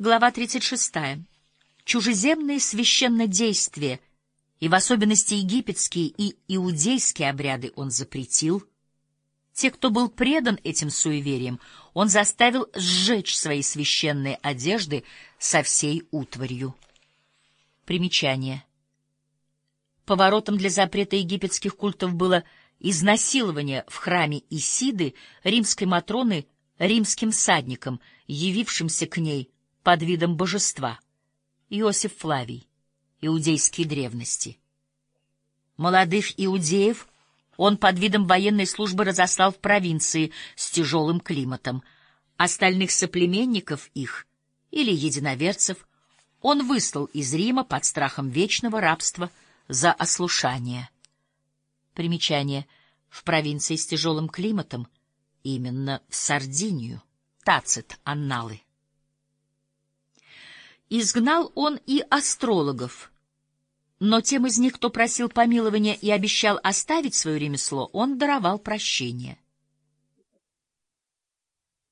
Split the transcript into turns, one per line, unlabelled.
Глава 36. Чужеземные священнодействия, и в особенности египетские и иудейские обряды он запретил. Те, кто был предан этим суевериям, он заставил сжечь свои священные одежды со всей утварью. Примечание. Поворотом для запрета египетских культов было изнасилование в храме Исиды римской Матроны римским всадником, явившимся к ней под видом божества. Иосиф Флавий. Иудейские древности. Молодых иудеев он под видом военной службы разослал в провинции с тяжелым климатом. Остальных соплеменников их или единоверцев он выслал из Рима под страхом вечного рабства за ослушание. Примечание. В провинции с тяжелым климатом, именно в Сардинию. Тацит, Анналы. Изгнал он и астрологов, но тем из них, кто просил помилования и обещал оставить свое ремесло, он даровал прощение.